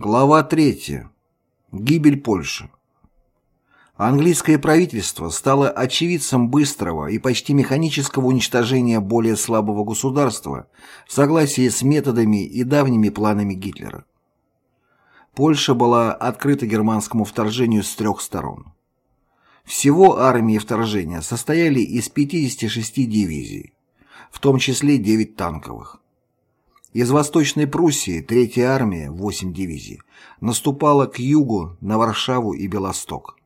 Глава 3. Гибель Польши. Английское правительство стало очевидцем быстрого и почти механического уничтожения более слабого государства в согласии с методами и давними планами Гитлера. Польша была открыта германскому вторжению с трех сторон. Всего армии вторжения состояли из 56 дивизий, в том числе 9 танковых. Из Восточной Пруссии Третья армия, 8 дивизий, наступала к югу на Варшаву и Белосток.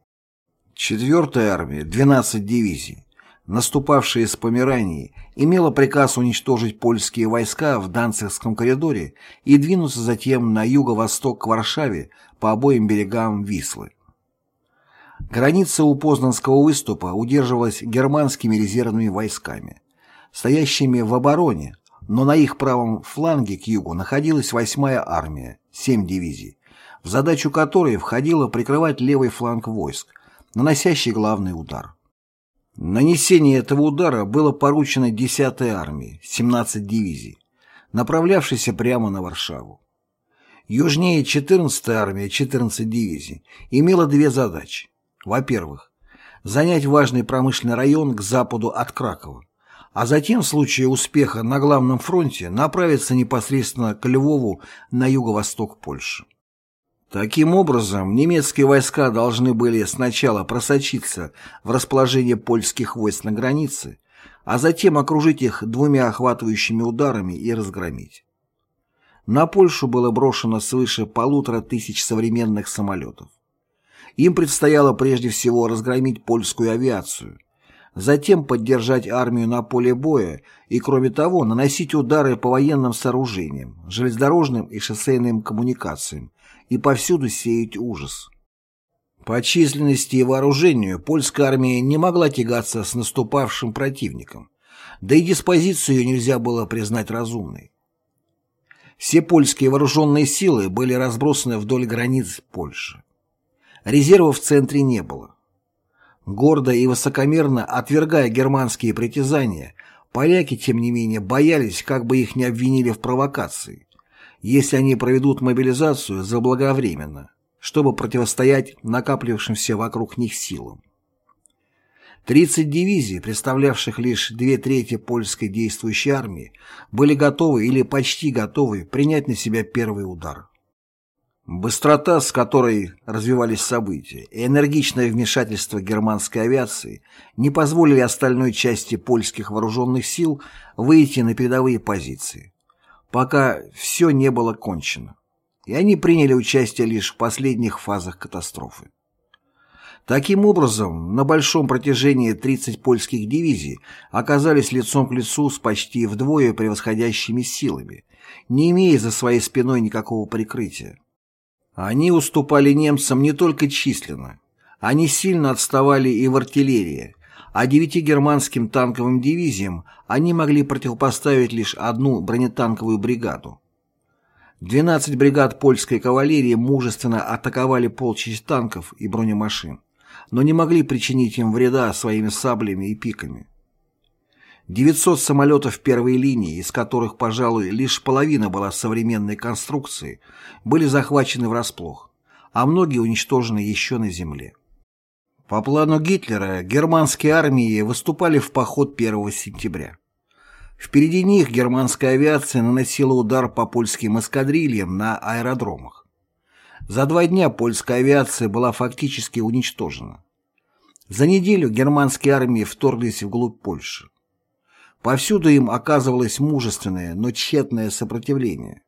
Четвертая армия, 12 дивизий, наступавшая из Померании, имела приказ уничтожить польские войска в Данцигском коридоре и двинуться затем на юго-восток к Варшаве по обоим берегам Вислы. Граница у Познанского выступа удерживалась германскими резервными войсками, стоящими в обороне, но на их правом фланге к югу находилась 8-я армия, 7 дивизий, в задачу которой входило прикрывать левый фланг войск, наносящий главный удар. Нанесение этого удара было поручено 10-й армии, 17 дивизий, направлявшейся прямо на Варшаву. Южнее 14-я армия, 14 дивизий, имела две задачи. Во-первых, занять важный промышленный район к западу от Кракова, а затем в случае успеха на главном фронте направиться непосредственно к Львову на юго-восток Польши. Таким образом, немецкие войска должны были сначала просочиться в расположение польских войск на границе, а затем окружить их двумя охватывающими ударами и разгромить. На Польшу было брошено свыше полутора тысяч современных самолетов. Им предстояло прежде всего разгромить польскую авиацию – затем поддержать армию на поле боя и, кроме того, наносить удары по военным сооружениям, железнодорожным и шоссейным коммуникациям и повсюду сеять ужас. По численности и вооружению польская армия не могла тягаться с наступавшим противником, да и диспозицию ее нельзя было признать разумной. Все польские вооруженные силы были разбросаны вдоль границ Польши. Резервов в центре не было. Гордо и высокомерно отвергая германские притязания, поляки, тем не менее, боялись, как бы их не обвинили в провокации, если они проведут мобилизацию заблаговременно, чтобы противостоять накапливавшимся вокруг них силам. 30 дивизий, представлявших лишь две трети польской действующей армии, были готовы или почти готовы принять на себя первый удар. Быстрота, с которой развивались события, и энергичное вмешательство германской авиации не позволили остальной части польских вооруженных сил выйти на передовые позиции, пока все не было кончено, и они приняли участие лишь в последних фазах катастрофы. Таким образом, на большом протяжении 30 польских дивизий оказались лицом к лицу с почти вдвое превосходящими силами, не имея за своей спиной никакого прикрытия. Они уступали немцам не только численно, они сильно отставали и в артиллерии, а девяти германским танковым дивизиям они могли противопоставить лишь одну бронетанковую бригаду. 12 бригад польской кавалерии мужественно атаковали полчищ танков и бронемашин, но не могли причинить им вреда своими саблями и пиками. 900 самолетов первой линии, из которых, пожалуй, лишь половина была современной конструкции, были захвачены врасплох, а многие уничтожены еще на земле. По плану Гитлера германские армии выступали в поход 1 сентября. Впереди них германская авиация наносила удар по польским эскадрильям на аэродромах. За два дня польская авиация была фактически уничтожена. За неделю германские армии вторглись вглубь Польши. Повсюду им оказывалось мужественное, но тщетное сопротивление.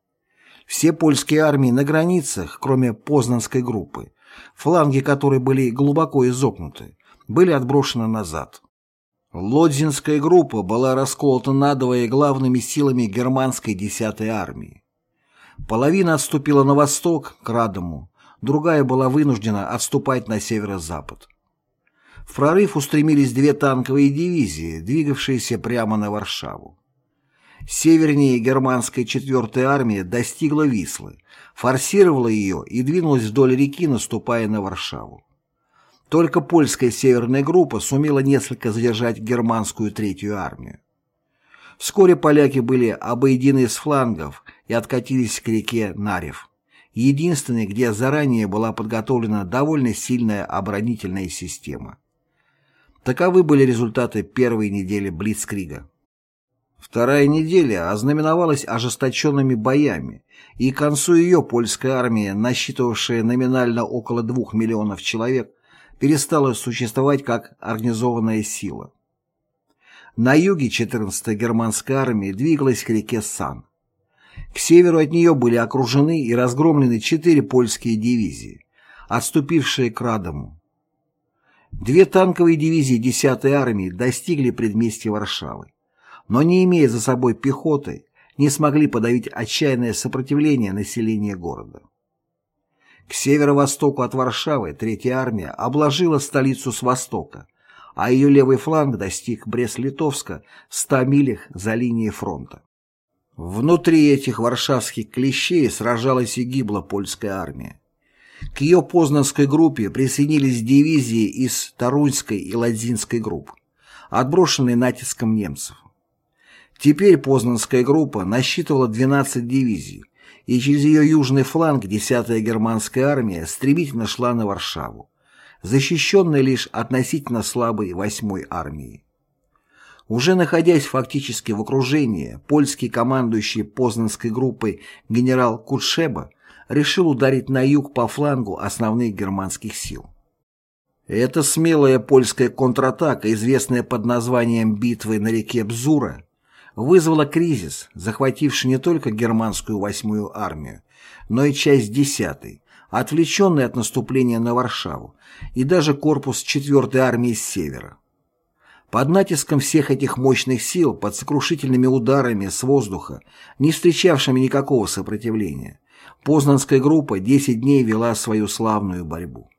Все польские армии на границах, кроме Познанской группы, фланги которой были глубоко изогнуты, были отброшены назад. Лодзинская группа была расколота надвое главными силами германской 10-й армии. Половина отступила на восток, к Радому, другая была вынуждена отступать на северо-запад. В прорыв устремились две танковые дивизии, двигавшиеся прямо на Варшаву. Севернее германская 4-я армия достигла Вислы, форсировала ее и двинулась вдоль реки, наступая на Варшаву. Только польская северная группа сумела несколько задержать германскую третью армию. Вскоре поляки были обойдены с флангов и откатились к реке Нарев. единственный, где заранее была подготовлена довольно сильная оборонительная система. Таковы были результаты первой недели Блицкрига. Вторая неделя ознаменовалась ожесточенными боями, и к концу ее польская армия, насчитывавшая номинально около двух миллионов человек, перестала существовать как организованная сила. На юге 14-я германская армия двигалась к реке Сан. К северу от нее были окружены и разгромлены четыре польские дивизии, отступившие к Радому. Две танковые дивизии 10-й армии достигли предместья Варшавы, но не имея за собой пехоты, не смогли подавить отчаянное сопротивление населения города. К северо-востоку от Варшавы Третья армия обложила столицу с востока, а ее левый фланг достиг Брест-Литовска в 100 милях за линией фронта. Внутри этих варшавских клещей сражалась и гибла польская армия. К ее познанской группе присоединились дивизии из Тарунской и Ладзинской групп, отброшенные натиском немцев. Теперь познанская группа насчитывала 12 дивизий, и через ее южный фланг 10-я германская армия стремительно шла на Варшаву, защищенная лишь относительно слабой 8-й армией. Уже находясь фактически в окружении, польский командующий Познанской группой генерал Кутшеба решил ударить на юг по флангу основных германских сил. Эта смелая польская контратака, известная под названием «Битвы на реке Бзура», вызвала кризис, захвативший не только германскую восьмую армию, но и часть десятой, отвлеченной от наступления на Варшаву, и даже корпус 4-й армии с севера. Под натиском всех этих мощных сил, под сокрушительными ударами с воздуха, не встречавшими никакого сопротивления, Познанская группа 10 дней вела свою славную борьбу.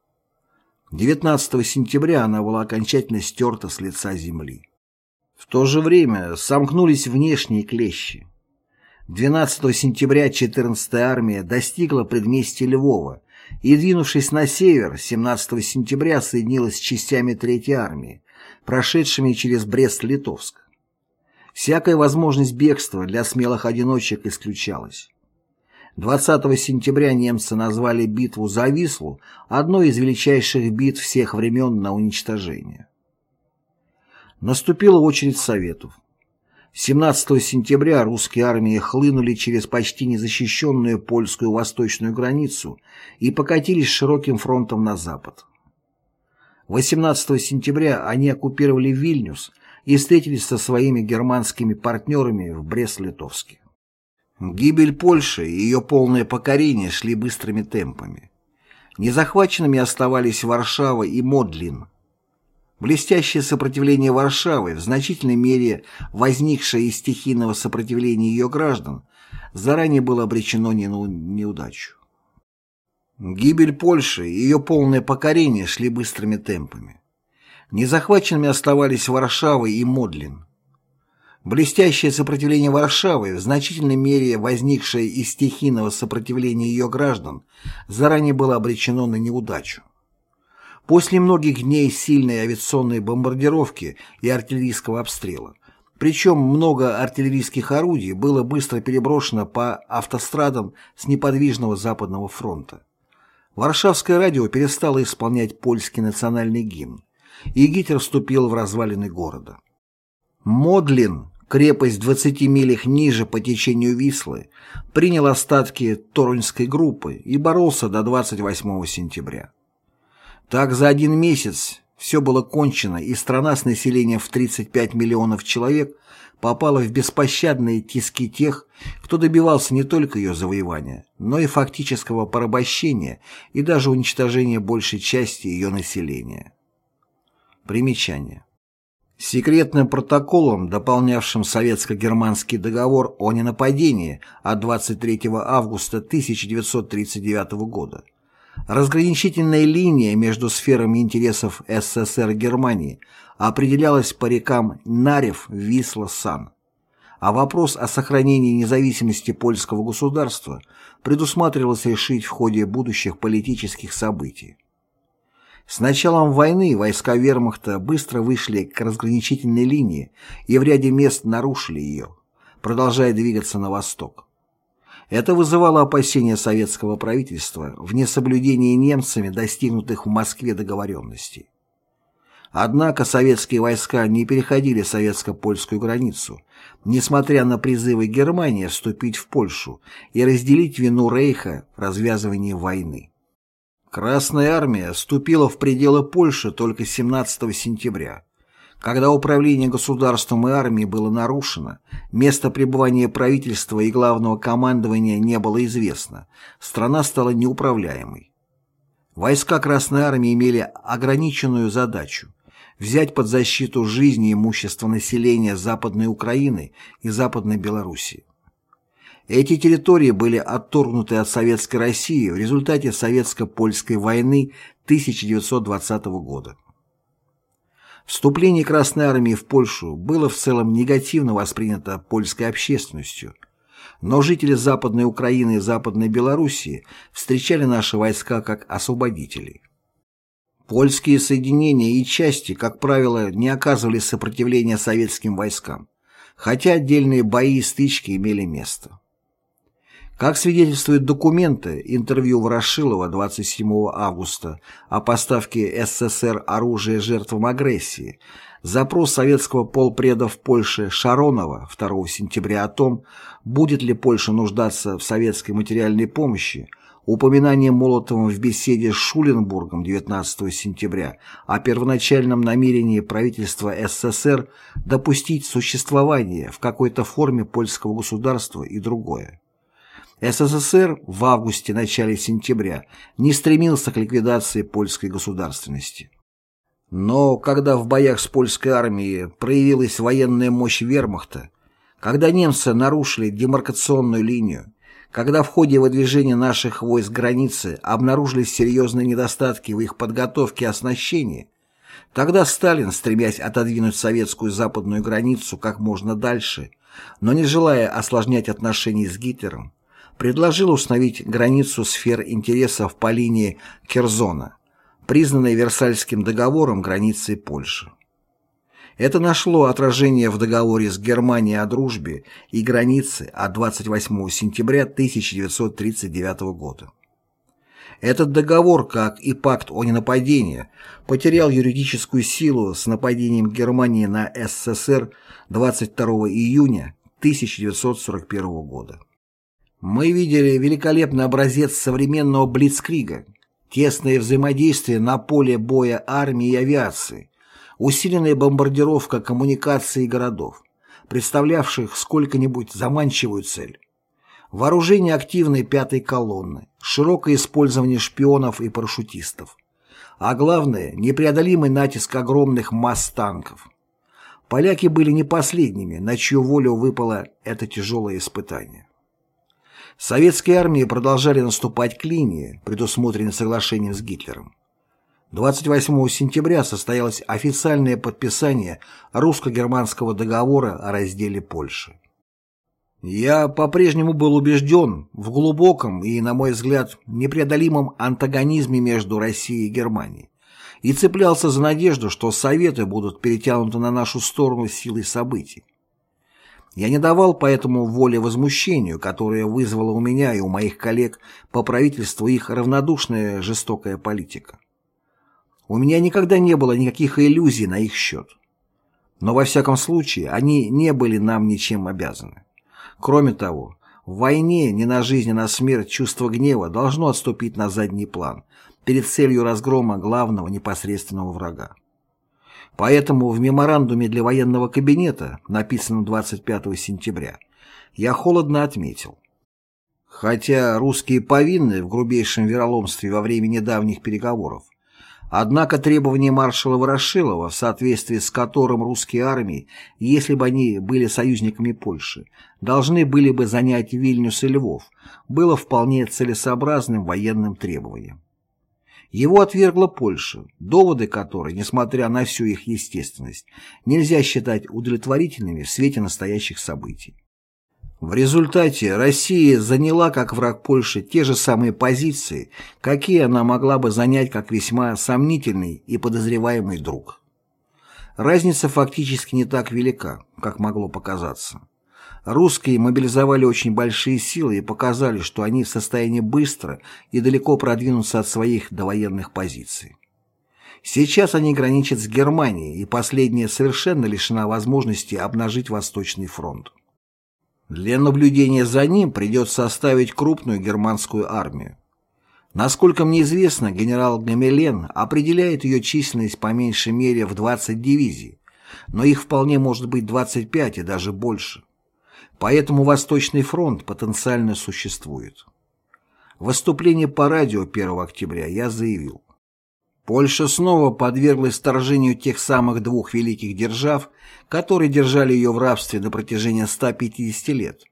19 сентября она была окончательно стерта с лица земли. В то же время сомкнулись внешние клещи. 12 сентября 14-я армия достигла предместья Львова и, двинувшись на север, 17 сентября соединилась с частями 3-й армии, прошедшими через Брест-Литовск. Всякая возможность бегства для смелых одиночек исключалась. 20 сентября немцы назвали битву за Вислу одной из величайших битв всех времен на уничтожение. Наступила очередь Советов. 17 сентября русские армии хлынули через почти незащищенную польскую восточную границу и покатились широким фронтом на запад. 18 сентября они оккупировали Вильнюс и встретились со своими германскими партнерами в Брест-Литовске. Гибель Польши и ее полное покорение шли быстрыми темпами. Незахваченными оставались Варшава и Модлин. Блестящее сопротивление Варшавы, в значительной мере возникшее из стихийного сопротивления ее граждан, заранее было обречено не на неудачу. Гибель Польши и ее полное покорение шли быстрыми темпами. Незахваченными оставались Варшава и Модлин. Блестящее сопротивление Варшавы, в значительной мере возникшее из стихийного сопротивления ее граждан, заранее было обречено на неудачу. После многих дней сильной авиационной бомбардировки и артиллерийского обстрела, причем много артиллерийских орудий было быстро переброшено по автострадам с неподвижного Западного фронта. Варшавское радио перестало исполнять польский национальный гимн, и Гитлер вступил в развалины города. Модлин, крепость в 20 милях ниже по течению Вислы, принял остатки Торуньской группы и боролся до 28 сентября. Так за один месяц все было кончено, и страна с населением в 35 миллионов человек попала в беспощадные тиски тех, кто добивался не только ее завоевания, но и фактического порабощения и даже уничтожения большей части ее населения. Примечание. Секретным протоколом, дополнявшим советско-германский договор о ненападении от 23 августа 1939 года, разграничительная линия между сферами интересов СССР и Германии определялась по рекам Нарев, Висла, Сан. А вопрос о сохранении независимости польского государства предусматривалось решить в ходе будущих политических событий. С началом войны войска вермахта быстро вышли к разграничительной линии и в ряде мест нарушили ее, продолжая двигаться на восток. Это вызывало опасения советского правительства в несоблюдении немцами достигнутых в Москве договоренностей. Однако советские войска не переходили советско-польскую границу, несмотря на призывы Германии вступить в Польшу и разделить вину Рейха в развязывании войны. Красная армия вступила в пределы Польши только 17 сентября, когда управление государством и армией было нарушено, место пребывания правительства и главного командования не было известно, страна стала неуправляемой. Войска Красной армии имели ограниченную задачу взять под защиту жизни и имущество населения Западной Украины и Западной Белоруссии. Эти территории были отторгнуты от Советской России в результате Советско-Польской войны 1920 года. Вступление Красной Армии в Польшу было в целом негативно воспринято польской общественностью, но жители Западной Украины и Западной Белоруссии встречали наши войска как освободителей. Польские соединения и части, как правило, не оказывали сопротивления советским войскам, хотя отдельные бои и стычки имели место. Как свидетельствуют документы, интервью Ворошилова 27 августа о поставке СССР оружия жертвам агрессии, запрос советского полпреда в Польше Шаронова 2 сентября о том, будет ли Польша нуждаться в советской материальной помощи, Упоминание Молотовым в беседе с Шуленбургом 19 сентября о первоначальном намерении правительства СССР допустить существование в какой-то форме польского государства и другое. СССР в августе-начале сентября не стремился к ликвидации польской государственности. Но когда в боях с польской армией проявилась военная мощь вермахта, когда немцы нарушили демаркационную линию, когда в ходе выдвижения наших войск границы обнаружились серьезные недостатки в их подготовке и оснащении, тогда Сталин, стремясь отодвинуть советскую западную границу как можно дальше, но не желая осложнять отношения с Гитлером, предложил установить границу сфер интересов по линии Керзона, признанной Версальским договором границей Польши. Это нашло отражение в договоре с Германией о дружбе и границе от 28 сентября 1939 года. Этот договор, как и пакт о ненападении, потерял юридическую силу с нападением Германии на СССР 22 июня 1941 года. Мы видели великолепный образец современного блицкрига, тесное взаимодействие на поле боя армии и авиации, усиленная бомбардировка коммуникаций городов, представлявших сколько-нибудь заманчивую цель, вооружение активной пятой колонны, широкое использование шпионов и парашютистов, а главное – непреодолимый натиск огромных масс танков. Поляки были не последними, на чью волю выпало это тяжелое испытание. Советские армии продолжали наступать к линии, предусмотренной соглашением с Гитлером. 28 сентября состоялось официальное подписание русско-германского договора о разделе Польши. Я по-прежнему был убежден в глубоком и, на мой взгляд, непреодолимом антагонизме между Россией и Германией и цеплялся за надежду, что Советы будут перетянуты на нашу сторону силой событий. Я не давал поэтому воли возмущению, которое вызвало у меня и у моих коллег по правительству их равнодушная жестокая политика. У меня никогда не было никаких иллюзий на их счет. Но во всяком случае, они не были нам ничем обязаны. Кроме того, в войне не на жизнь, а на смерть чувство гнева должно отступить на задний план перед целью разгрома главного непосредственного врага. Поэтому в меморандуме для военного кабинета, написанном 25 сентября, я холодно отметил. Хотя русские повинны в грубейшем вероломстве во время недавних переговоров, Однако требование маршала Ворошилова, в соответствии с которым русские армии, если бы они были союзниками Польши, должны были бы занять Вильнюс и Львов, было вполне целесообразным военным требованием. Его отвергла Польша, доводы которой, несмотря на всю их естественность, нельзя считать удовлетворительными в свете настоящих событий. В результате Россия заняла как враг Польши те же самые позиции, какие она могла бы занять как весьма сомнительный и подозреваемый друг. Разница фактически не так велика, как могло показаться. Русские мобилизовали очень большие силы и показали, что они в состоянии быстро и далеко продвинуться от своих довоенных позиций. Сейчас они граничат с Германией, и последняя совершенно лишена возможности обнажить Восточный фронт. Для наблюдения за ним придется оставить крупную германскую армию. Насколько мне известно, генерал Гамелен определяет ее численность по меньшей мере в 20 дивизий, но их вполне может быть 25 и даже больше. Поэтому Восточный фронт потенциально существует. В выступлении по радио 1 октября я заявил, Польша снова подверглась вторжению тех самых двух великих держав, которые держали ее в рабстве на протяжении 150 лет,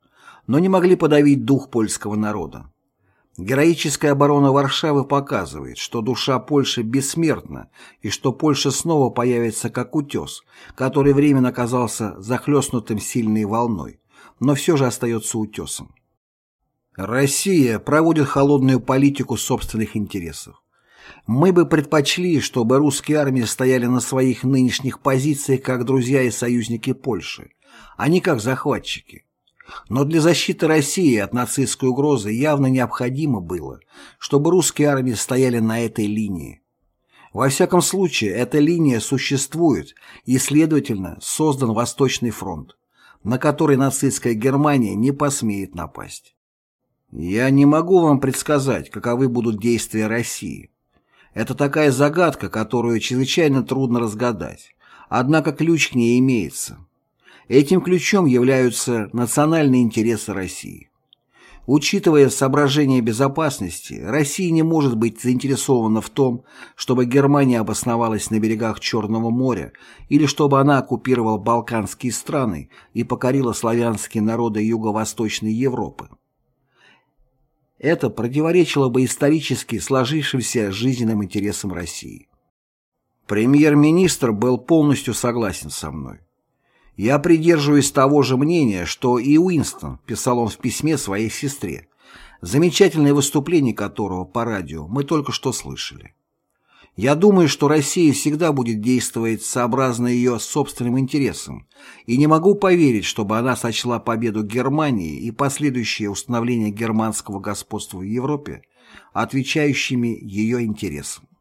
но не могли подавить дух польского народа. Героическая оборона Варшавы показывает, что душа Польши бессмертна и что Польша снова появится как утес, который временно оказался захлестнутым сильной волной, но все же остается утесом. Россия проводит холодную политику собственных интересов. Мы бы предпочли, чтобы русские армии стояли на своих нынешних позициях как друзья и союзники Польши, а не как захватчики. Но для защиты России от нацистской угрозы явно необходимо было, чтобы русские армии стояли на этой линии. Во всяком случае, эта линия существует и, следовательно, создан Восточный фронт, на который нацистская Германия не посмеет напасть. Я не могу вам предсказать, каковы будут действия России. Это такая загадка, которую чрезвычайно трудно разгадать. Однако ключ к ней имеется. Этим ключом являются национальные интересы России. Учитывая соображения безопасности, Россия не может быть заинтересована в том, чтобы Германия обосновалась на берегах Черного моря или чтобы она оккупировала Балканские страны и покорила славянские народы Юго-Восточной Европы. Это противоречило бы исторически сложившимся жизненным интересам России. Премьер-министр был полностью согласен со мной. Я придерживаюсь того же мнения, что и Уинстон, писал он в письме своей сестре, замечательное выступление которого по радио мы только что слышали. Я думаю, что Россия всегда будет действовать сообразно ее собственным интересам, и не могу поверить, чтобы она сочла победу Германии и последующее установление германского господства в Европе отвечающими ее интересам.